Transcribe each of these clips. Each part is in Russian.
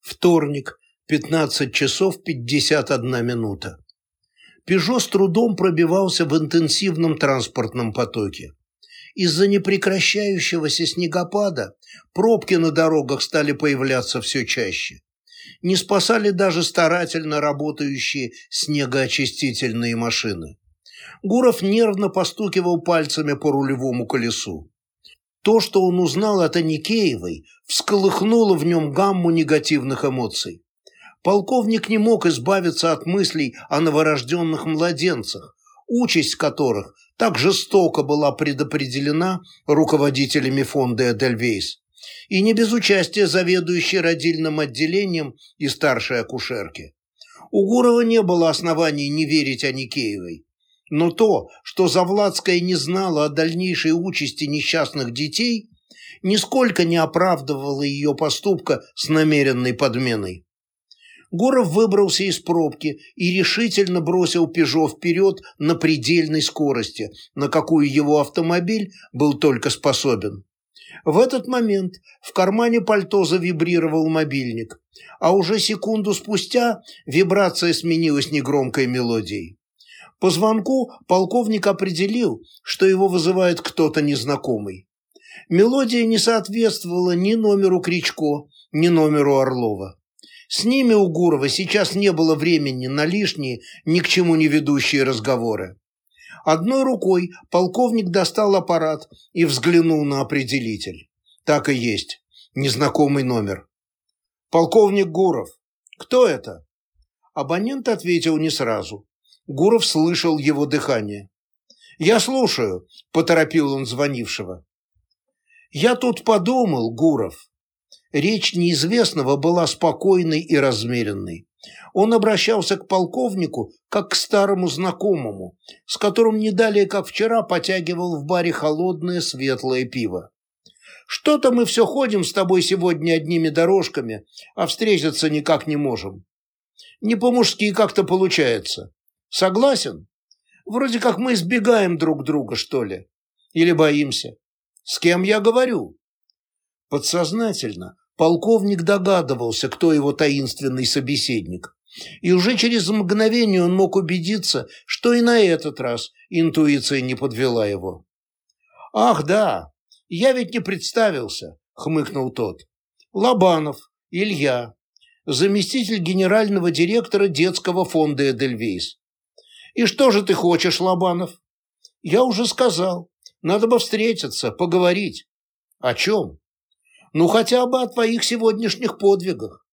Вторник, 15 часов 51 минута. «Пежо» с трудом пробивался в интенсивном транспортном потоке. Из-за непрекращающегося снегопада пробки на дорогах стали появляться все чаще. Не спасали даже старательно работающие снегоочистительные машины. Гуров нервно постукивал пальцами по рулевому колесу. То, что он узнал от Аникеевой, всколыхнуло в нем гамму негативных эмоций. Полковник не мог избавиться от мыслей о новорожденных младенцах, участь которых так жестоко была предопределена руководителями фонда Эдельвейс, и не без участия заведующей родильным отделением и старшей акушерки. У Гурова не было оснований не верить Аникеевой. Но то, что Завладская не знала о дальнейшей участи несчастных детей, нисколько не оправдывало ее поступка с намеренной подменой. Гуров выбрался из пробки и решительно бросил «Пежо» вперед на предельной скорости, на какую его автомобиль был только способен. В этот момент в кармане пальто завибрировал мобильник, а уже секунду спустя вибрация сменилась негромкой мелодией. По звонку полковник определил, что его вызывает кто-то незнакомый. Мелодия не соответствовала ни номеру Кричко, ни номеру Орлова. С ними у Гурова сейчас не было времени на лишние, ни к чему не ведущие разговоры. Одной рукой полковник достал аппарат и взглянул на определитель. Так и есть. Незнакомый номер. «Полковник Гуров. Кто это?» Абонент ответил не сразу. Гуров слышал его дыхание. «Я слушаю», – поторопил он звонившего. «Я тут подумал, Гуров». Речь неизвестного была спокойной и размеренной. Он обращался к полковнику, как к старому знакомому, с которым не далее, как вчера, потягивал в баре холодное светлое пиво. «Что-то мы все ходим с тобой сегодня одними дорожками, а встретиться никак не можем. Не по-мужски как-то получается. Согласен? Вроде как мы избегаем друг друга, что ли? Или боимся? С кем я говорю? Подсознательно полковник догадывался, кто его таинственный собеседник. И уже через мгновение он мог убедиться, что и на этот раз интуиция не подвела его. «Ах, да, я ведь не представился», — хмыкнул тот. «Лобанов, Илья, заместитель генерального директора детского фонда «Эдельвейс». И что же ты хочешь, Лобанов? Я уже сказал. Надо бы встретиться, поговорить. О чем? Ну, хотя бы о твоих сегодняшних подвигах.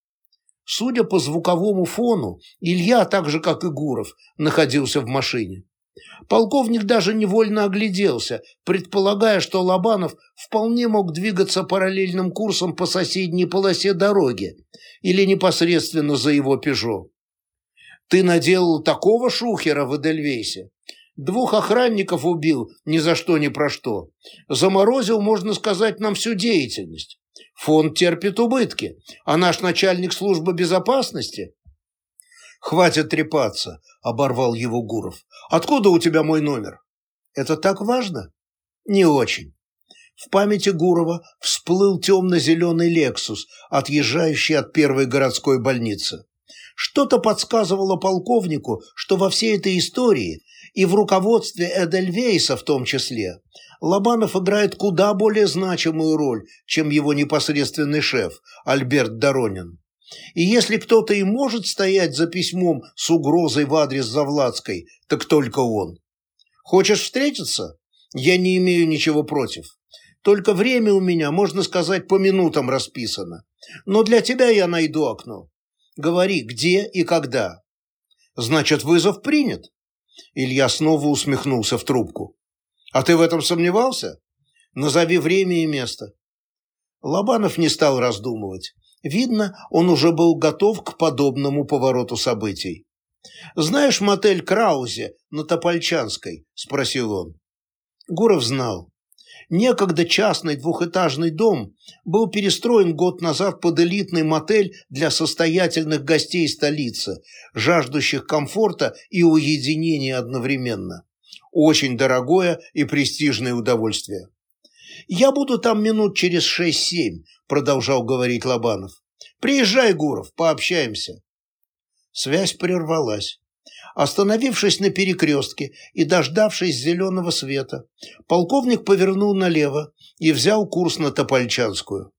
Судя по звуковому фону, Илья, так же, как и Гуров, находился в машине. Полковник даже невольно огляделся, предполагая, что Лобанов вполне мог двигаться параллельным курсом по соседней полосе дороги или непосредственно за его «Пежо». Ты наделал такого шухера в Эдельвейсе. Двух охранников убил ни за что ни про что. Заморозил, можно сказать, нам всю деятельность. Фонд терпит убытки, а наш начальник службы безопасности... «Хватит трепаться», — оборвал его Гуров. «Откуда у тебя мой номер?» «Это так важно?» «Не очень». В памяти Гурова всплыл темно-зеленый «Лексус», отъезжающий от первой городской больницы. Что-то подсказывало полковнику, что во всей этой истории, и в руководстве Эдельвейса в том числе, Лобанов играет куда более значимую роль, чем его непосредственный шеф Альберт Доронин. И если кто-то и может стоять за письмом с угрозой в адрес Завладской, так только он. Хочешь встретиться? Я не имею ничего против. Только время у меня, можно сказать, по минутам расписано. Но для тебя я найду окно. Говори, где и когда. Значит, вызов принят. Илья снова усмехнулся в трубку. А ты в этом сомневался? Назови время и место. Лобанов не стал раздумывать. Видно, он уже был готов к подобному повороту событий. «Знаешь мотель Краузе на Топольчанской?» – спросил он. Гуров знал. Некогда частный двухэтажный дом был перестроен год назад под элитный мотель для состоятельных гостей столицы, жаждущих комфорта и уединения одновременно. Очень дорогое и престижное удовольствие. «Я буду там минут через шесть-семь», – продолжал говорить Лобанов. Приезжай, Гуров, пообщаемся. Связь прервалась. Остановившись на перекрестке и дождавшись зеленого света, полковник повернул налево и взял курс на Топольчанскую.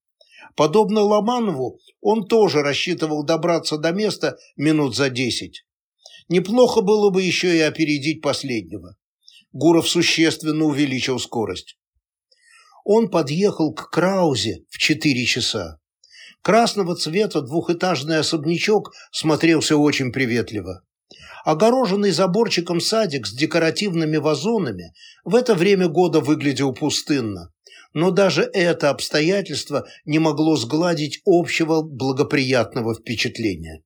Подобно Ломанову, он тоже рассчитывал добраться до места минут за десять. Неплохо было бы еще и опередить последнего. Гуров существенно увеличил скорость. Он подъехал к Краузе в четыре часа. Красного цвета двухэтажный особнячок смотрелся очень приветливо. Огороженный заборчиком садик с декоративными вазонами в это время года выглядел пустынно, но даже это обстоятельство не могло сгладить общего благоприятного впечатления.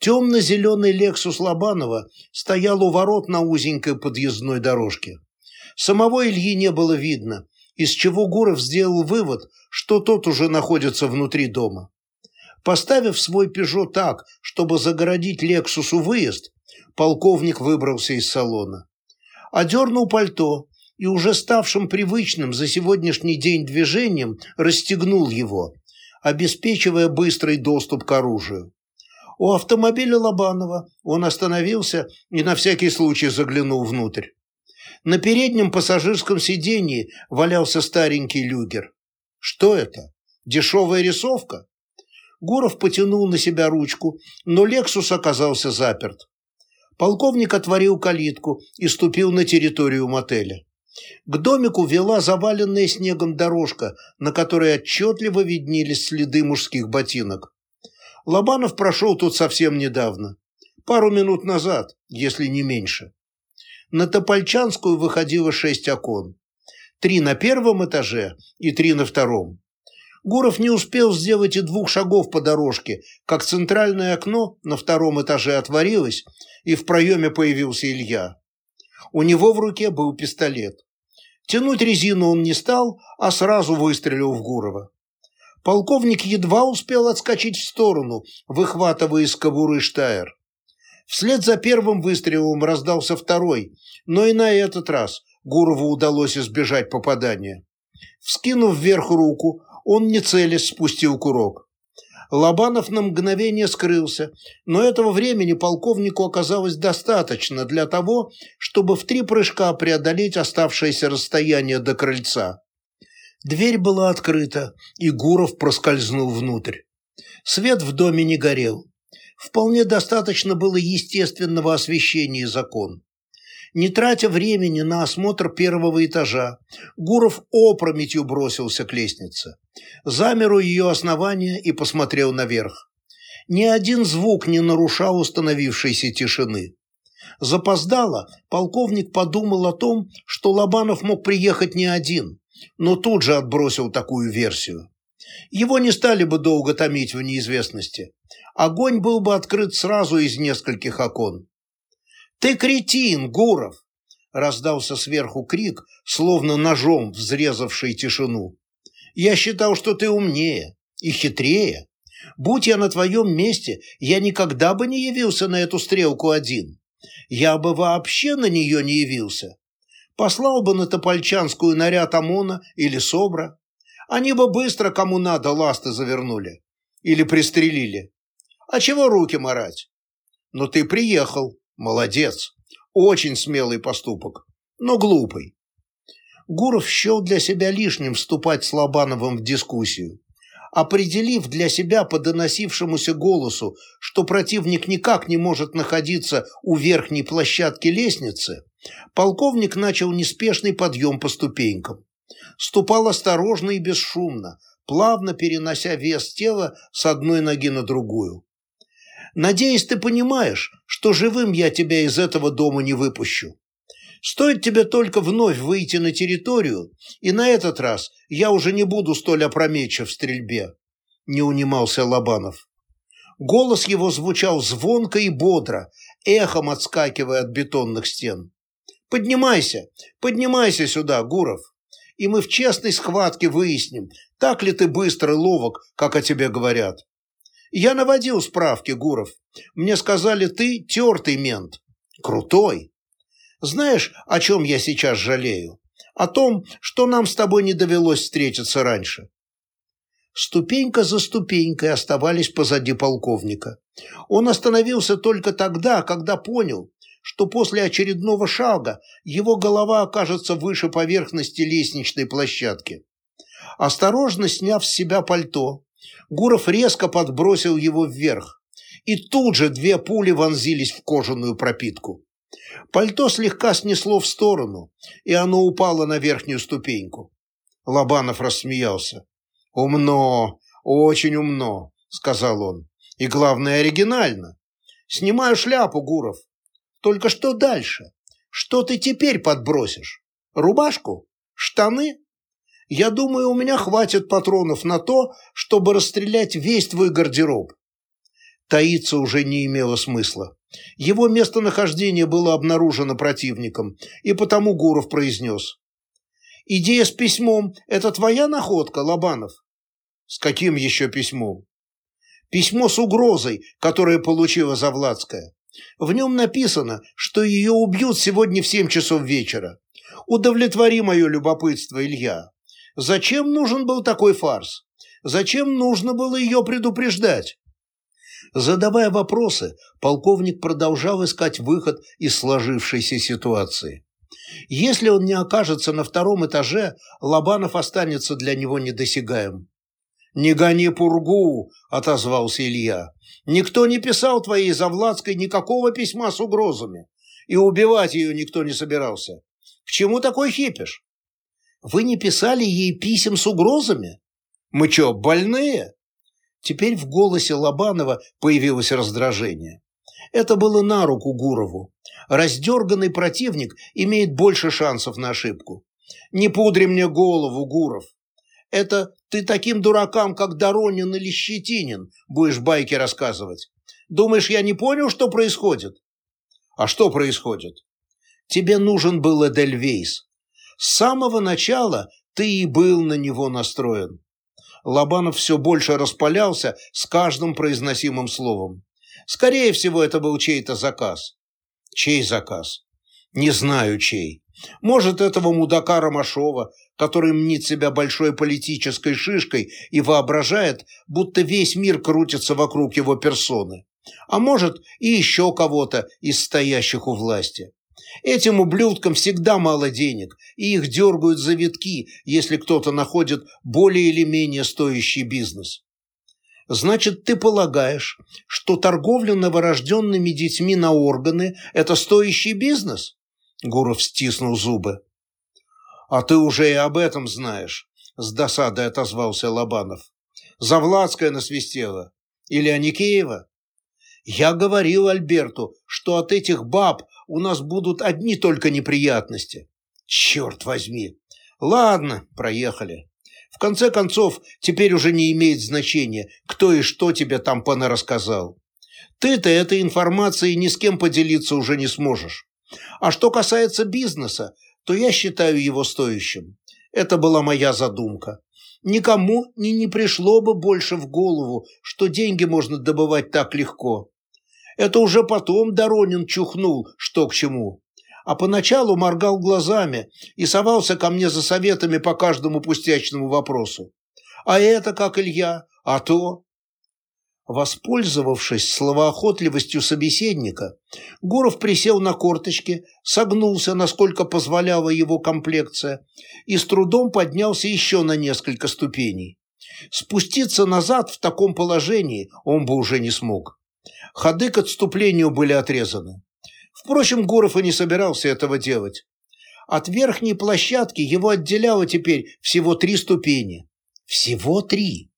Темно-зеленый «Лексус» Лобанова стоял у ворот на узенькой подъездной дорожке. Самого Ильи не было видно, из чего Гуров сделал вывод, что тот уже находится внутри дома. Поставив свой «Пежо» так, чтобы загородить «Лексусу» выезд, полковник выбрался из салона. Одернул пальто и уже ставшим привычным за сегодняшний день движением расстегнул его, обеспечивая быстрый доступ к оружию. У автомобиля Лобанова он остановился и на всякий случай заглянул внутрь. На переднем пассажирском сиденье валялся старенький люгер. Что это? Дешевая рисовка? Гуров потянул на себя ручку, но «Лексус» оказался заперт. Полковник отворил калитку и ступил на территорию мотеля. К домику вела заваленная снегом дорожка, на которой отчетливо виднелись следы мужских ботинок. Лобанов прошел тут совсем недавно. Пару минут назад, если не меньше. На Топольчанскую выходило шесть окон. Три на первом этаже и три на втором. Гуров не успел сделать и двух шагов по дорожке, как центральное окно на втором этаже отворилось, и в проеме появился Илья. У него в руке был пистолет. Тянуть резину он не стал, а сразу выстрелил в Гурова. Полковник едва успел отскочить в сторону, выхватывая из кобуры Штайр. Вслед за первым выстрелом раздался второй, но и на этот раз Гурову удалось избежать попадания. Вскинув вверх руку, он не целясь спустил курок. Лобанов на мгновение скрылся, но этого времени полковнику оказалось достаточно для того, чтобы в три прыжка преодолеть оставшееся расстояние до крыльца. Дверь была открыта, и Гуров проскользнул внутрь. Свет в доме не горел. Вполне достаточно было естественного освещения из окон. Не тратя времени на осмотр первого этажа, Гуров опрометью бросился к лестнице. Замер у ее основания и посмотрел наверх. Ни один звук не нарушал установившейся тишины. Запоздало, полковник подумал о том, что Лобанов мог приехать не один, но тут же отбросил такую версию. Его не стали бы долго томить в неизвестности. Огонь был бы открыт сразу из нескольких окон. «Ты кретин, Гуров!» – раздался сверху крик, словно ножом взрезавший тишину. «Я считал, что ты умнее и хитрее. Будь я на твоем месте, я никогда бы не явился на эту стрелку один. Я бы вообще на нее не явился послал бы на Топольчанскую наряд ОМОНа или СОБРа. Они бы быстро кому надо ласты завернули. Или пристрелили. А чего руки марать? Но ты приехал. Молодец. Очень смелый поступок. Но глупый. Гуров счел для себя лишним вступать с Лобановым в дискуссию. Определив для себя по доносившемуся голосу, что противник никак не может находиться у верхней площадки лестницы, Полковник начал неспешный подъем по ступенькам. Ступал осторожно и бесшумно, плавно перенося вес тела с одной ноги на другую. «Надеюсь, ты понимаешь, что живым я тебя из этого дома не выпущу. Стоит тебе только вновь выйти на территорию, и на этот раз я уже не буду столь опрометчив в стрельбе», — не унимался Лобанов. Голос его звучал звонко и бодро, эхом отскакивая от бетонных стен. Поднимайся, поднимайся сюда, Гуров, и мы в честной схватке выясним, так ли ты быстро ловок, как о тебе говорят. Я наводил справки, Гуров. Мне сказали, ты тертый мент. Крутой. Знаешь, о чем я сейчас жалею? О том, что нам с тобой не довелось встретиться раньше. ступенька за ступенькой оставались позади полковника. Он остановился только тогда, когда понял, что после очередного шага его голова окажется выше поверхности лестничной площадки. Осторожно сняв с себя пальто, Гуров резко подбросил его вверх, и тут же две пули вонзились в кожаную пропитку. Пальто слегка снесло в сторону, и оно упало на верхнюю ступеньку. Лобанов рассмеялся. «Умно, очень умно», — сказал он. «И главное, оригинально. Снимаю шляпу, Гуров. Только что дальше? Что ты теперь подбросишь? Рубашку? Штаны? Я думаю, у меня хватит патронов на то, чтобы расстрелять весь твой гардероб. Таиться уже не имело смысла. Его местонахождение было обнаружено противником, и потому Гуров произнес. «Идея с письмом – это твоя находка, Лобанов?» «С каким еще письмом?» «Письмо с угрозой, которое получила Завладская. В нем написано, что ее убьют сегодня в семь часов вечера. Удовлетвори мое любопытство, Илья. Зачем нужен был такой фарс? Зачем нужно было ее предупреждать? Задавая вопросы, полковник продолжал искать выход из сложившейся ситуации. Если он не окажется на втором этаже, Лобанов останется для него недосягаем. «Не гони пургу!» – отозвался Илья. «Никто не писал твоей Завладской никакого письма с угрозами, и убивать ее никто не собирался. К чему такой хипиш? Вы не писали ей писем с угрозами? Мы что, больные?» Теперь в голосе Лобанова появилось раздражение. Это было на руку Гурову. Раздерганный противник имеет больше шансов на ошибку. «Не пудри мне голову, Гуров!» Это ты таким дуракам, как Доронин или Щетинин, будешь байки рассказывать. Думаешь, я не понял, что происходит? А что происходит? Тебе нужен был Эдельвейс. С самого начала ты и был на него настроен. Лобанов все больше распалялся с каждым произносимым словом. Скорее всего, это был чей-то заказ. Чей заказ? Не знаю, чей. Может, этого мудака Ромашова, который мнит себя большой политической шишкой и воображает, будто весь мир крутится вокруг его персоны. А может, и еще кого-то из стоящих у власти. Этим ублюдкам всегда мало денег, и их дергают за витки, если кто-то находит более или менее стоящий бизнес. Значит, ты полагаешь, что торговля новорожденными детьми на органы – это стоящий бизнес? Гуров стиснул зубы. «А ты уже и об этом знаешь», – с досадой отозвался Лобанов. «Завладская насвистела. Или Аникеева?» «Я говорил Альберту, что от этих баб у нас будут одни только неприятности. Черт возьми! Ладно, проехали. В конце концов, теперь уже не имеет значения, кто и что тебе там понарассказал. Ты-то этой информацией ни с кем поделиться уже не сможешь. А что касается бизнеса, то я считаю его стоящим. Это была моя задумка. Никому ни не пришло бы больше в голову, что деньги можно добывать так легко. Это уже потом Доронин чухнул, что к чему. А поначалу моргал глазами и совался ко мне за советами по каждому пустячному вопросу. А это как Илья, а то... Воспользовавшись словоохотливостью собеседника, Гуров присел на корточки, согнулся, насколько позволяла его комплекция, и с трудом поднялся еще на несколько ступеней. Спуститься назад в таком положении он бы уже не смог. Ходы к отступлению были отрезаны. Впрочем, Гуров и не собирался этого делать. От верхней площадки его отделяло теперь всего три ступени. Всего три.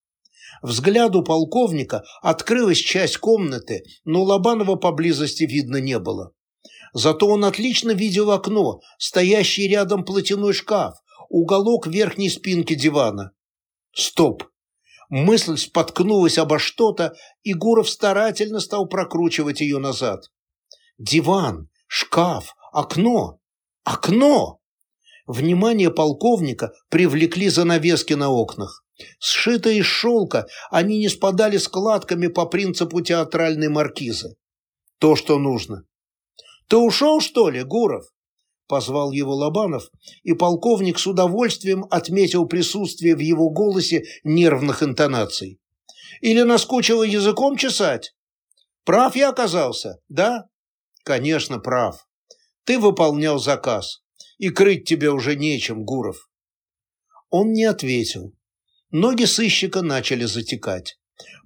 Взгляду полковника открылась часть комнаты, но Лобанова поблизости видно не было. Зато он отлично видел окно, стоящий рядом платяной шкаф, уголок верхней спинки дивана. Стоп! Мысль споткнулась обо что-то, и Гуров старательно стал прокручивать ее назад. Диван, шкаф, окно. Окно! Внимание полковника привлекли занавески на окнах. Сшитые из шелка, они не спадали складками по принципу театральной маркизы. То, что нужно. «Ты ушел, что ли, Гуров?» Позвал его Лобанов, и полковник с удовольствием отметил присутствие в его голосе нервных интонаций. «Или наскучило языком чесать? Прав я оказался, да?» «Конечно, прав. Ты выполнял заказ, и крыть тебе уже нечем, Гуров». Он не ответил. Ноги сыщика начали затекать.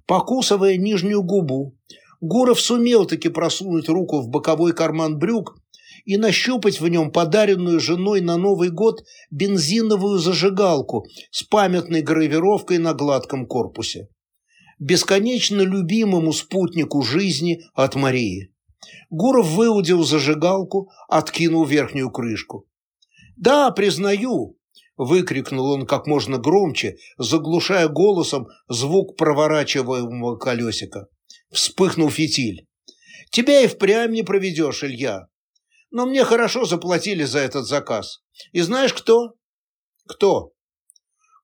Покусывая нижнюю губу, Гуров сумел таки просунуть руку в боковой карман брюк и нащупать в нем подаренную женой на Новый год бензиновую зажигалку с памятной гравировкой на гладком корпусе. Бесконечно любимому спутнику жизни от Марии. Гуров выудил зажигалку, откинул верхнюю крышку. «Да, признаю», — выкрикнул он как можно громче, заглушая голосом звук проворачиваемого колесика. Вспыхнул фитиль. «Тебя и впрямь не проведешь, Илья. Но мне хорошо заплатили за этот заказ. И знаешь кто?» «Кто?»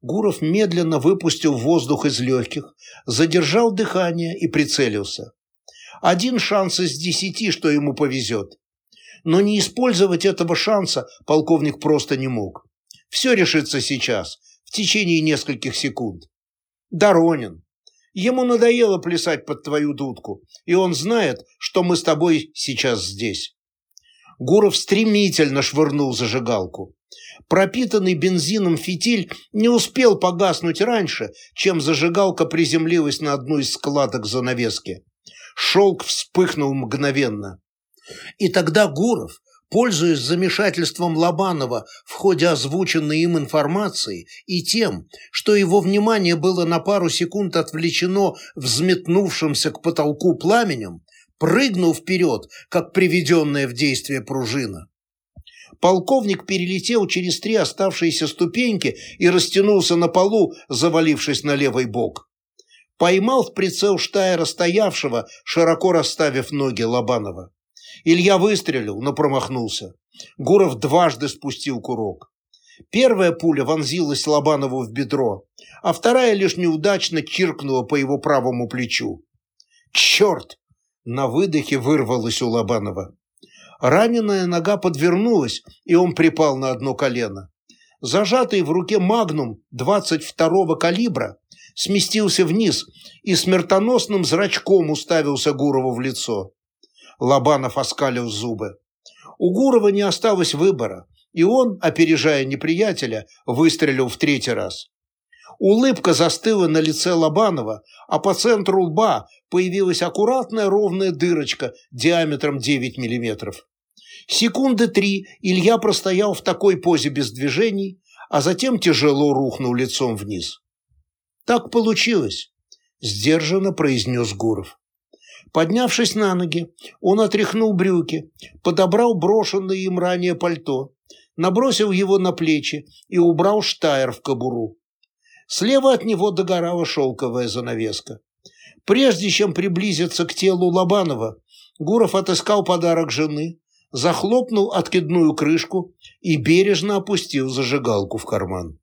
Гуров медленно выпустил воздух из легких, задержал дыхание и прицелился. Один шанс из десяти, что ему повезет. Но не использовать этого шанса полковник просто не мог. Все решится сейчас, в течение нескольких секунд. Доронин. Ему надоело плясать под твою дудку, и он знает, что мы с тобой сейчас здесь. Гуров стремительно швырнул зажигалку. Пропитанный бензином фитиль не успел погаснуть раньше, чем зажигалка приземлилась на одну из складок занавески. Шелк вспыхнул мгновенно. И тогда Гуров, пользуясь замешательством Лобанова в ходе озвученной им информации и тем, что его внимание было на пару секунд отвлечено взметнувшимся к потолку пламенем, прыгнул вперед, как приведенная в действие пружина. Полковник перелетел через три оставшиеся ступеньки и растянулся на полу, завалившись на левый бок. Поймал в прицел Штайра стоявшего, широко расставив ноги Лобанова. Илья выстрелил, но промахнулся. Гуров дважды спустил курок. Первая пуля вонзилась Лобанову в бедро, а вторая лишь неудачно чиркнула по его правому плечу. «Черт!» На выдохе вырвалось у Лобанова. Раненая нога подвернулась, и он припал на одно колено. Зажатый в руке магнум 22-го калибра сместился вниз и смертоносным зрачком уставился Гурову в лицо. Лобанов оскалил зубы. У Гурова не осталось выбора, и он, опережая неприятеля, выстрелил в третий раз. Улыбка застыла на лице Лобанова, а по центру лба появилась аккуратная ровная дырочка диаметром 9 миллиметров. Секунды три Илья простоял в такой позе без движений, а затем тяжело рухнул лицом вниз. «Так получилось», – сдержанно произнес Гуров. Поднявшись на ноги, он отряхнул брюки, подобрал брошенное им ранее пальто, набросил его на плечи и убрал штайр в кобуру. Слева от него догорала шелковая занавеска. Прежде чем приблизиться к телу Лобанова, Гуров отыскал подарок жены, захлопнул откидную крышку и бережно опустил зажигалку в карман.